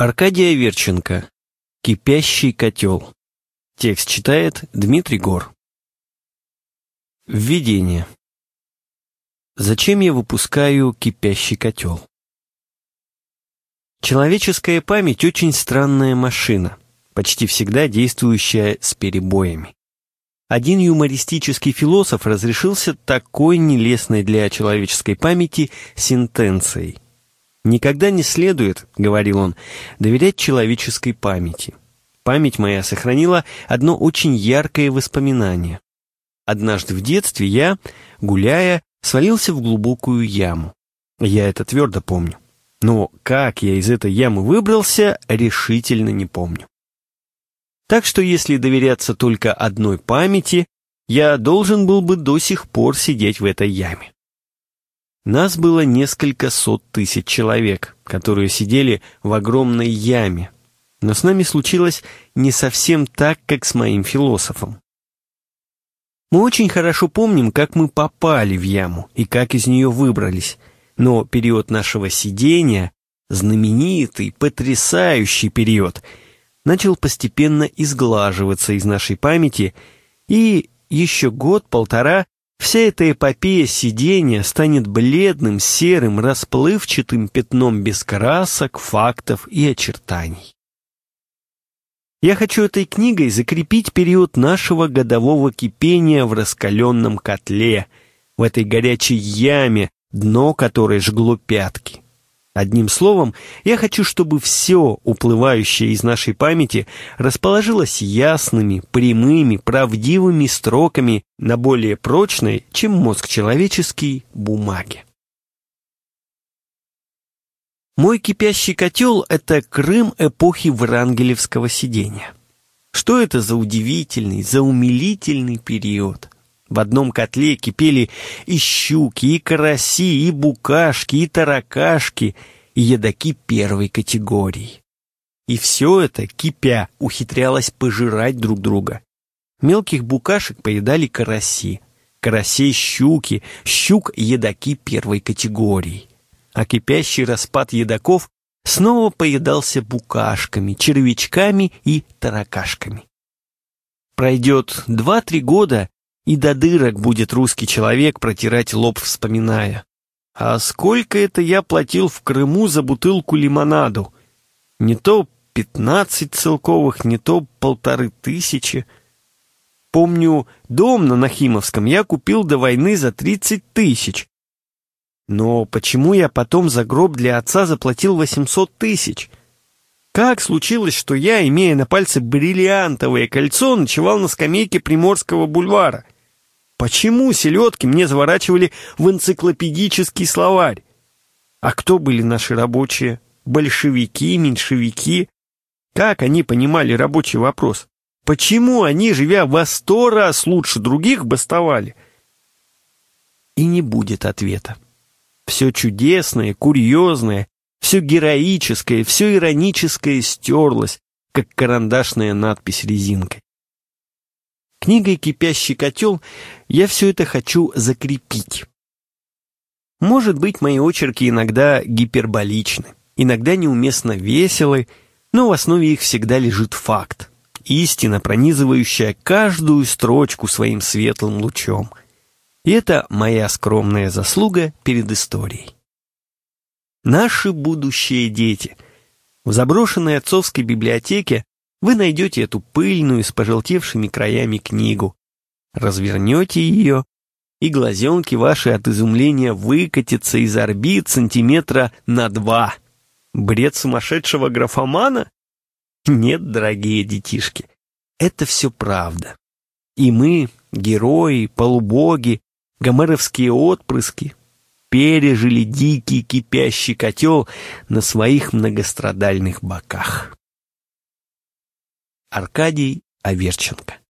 Аркадий Аверченко. Кипящий котел. Текст читает Дмитрий Гор. Введение. Зачем я выпускаю кипящий котел? Человеческая память очень странная машина, почти всегда действующая с перебоями. Один юмористический философ разрешился такой нелестной для человеческой памяти сентенцией – «Никогда не следует, — говорил он, — доверять человеческой памяти. Память моя сохранила одно очень яркое воспоминание. Однажды в детстве я, гуляя, свалился в глубокую яму. Я это твердо помню. Но как я из этой ямы выбрался, решительно не помню. Так что если доверяться только одной памяти, я должен был бы до сих пор сидеть в этой яме. Нас было несколько сот тысяч человек, которые сидели в огромной яме. Но с нами случилось не совсем так, как с моим философом. Мы очень хорошо помним, как мы попали в яму и как из нее выбрались, но период нашего сидения, знаменитый, потрясающий период, начал постепенно изглаживаться из нашей памяти, и еще год-полтора Вся эта эпопея сидения станет бледным, серым, расплывчатым пятном без красок, фактов и очертаний. Я хочу этой книгой закрепить период нашего годового кипения в раскаленном котле, в этой горячей яме, дно которой жгло пятки. Одним словом, я хочу, чтобы все, уплывающее из нашей памяти, расположилось ясными, прямыми, правдивыми строками на более прочной, чем мозг человеческий, бумаге. Мой кипящий котел — это Крым эпохи Врангелевского сидения. Что это за удивительный, за умилительный период? В одном котле кипели и щуки, и караси, и букашки, и таракашки, и едоки первой категории. И все это, кипя, ухитрялось пожирать друг друга. Мелких букашек поедали караси, карасей щуки, щук едоки первой категории. А кипящий распад едоков снова поедался букашками, червячками и таракашками. Пройдет два-три года, и до дырок будет русский человек протирать лоб, вспоминая. А сколько это я платил в Крыму за бутылку лимонаду? Не то пятнадцать целковых, не то полторы тысячи. Помню, дом на Нахимовском я купил до войны за тридцать тысяч. Но почему я потом за гроб для отца заплатил восемьсот тысяч? Как случилось, что я, имея на пальце бриллиантовое кольцо, ночевал на скамейке Приморского бульвара? Почему селедки мне заворачивали в энциклопедический словарь? А кто были наши рабочие? Большевики, меньшевики? Как они понимали рабочий вопрос? Почему они, живя во сто раз лучше других, бастовали? И не будет ответа. Все чудесное, курьезное, все героическое, все ироническое стерлось, как карандашная надпись резинкой. Книгой «Кипящий котел» я все это хочу закрепить. Может быть, мои очерки иногда гиперболичны, иногда неуместно веселы, но в основе их всегда лежит факт, истина, пронизывающая каждую строчку своим светлым лучом. И это моя скромная заслуга перед историей. Наши будущие дети. В заброшенной отцовской библиотеке вы найдете эту пыльную с пожелтевшими краями книгу, развернете ее, и глазенки ваши от изумления выкатятся из орбит сантиметра на два. Бред сумасшедшего графомана? Нет, дорогие детишки, это все правда. И мы, герои, полубоги, гомеровские отпрыски, пережили дикий кипящий котел на своих многострадальных боках. Аркадий Аверченко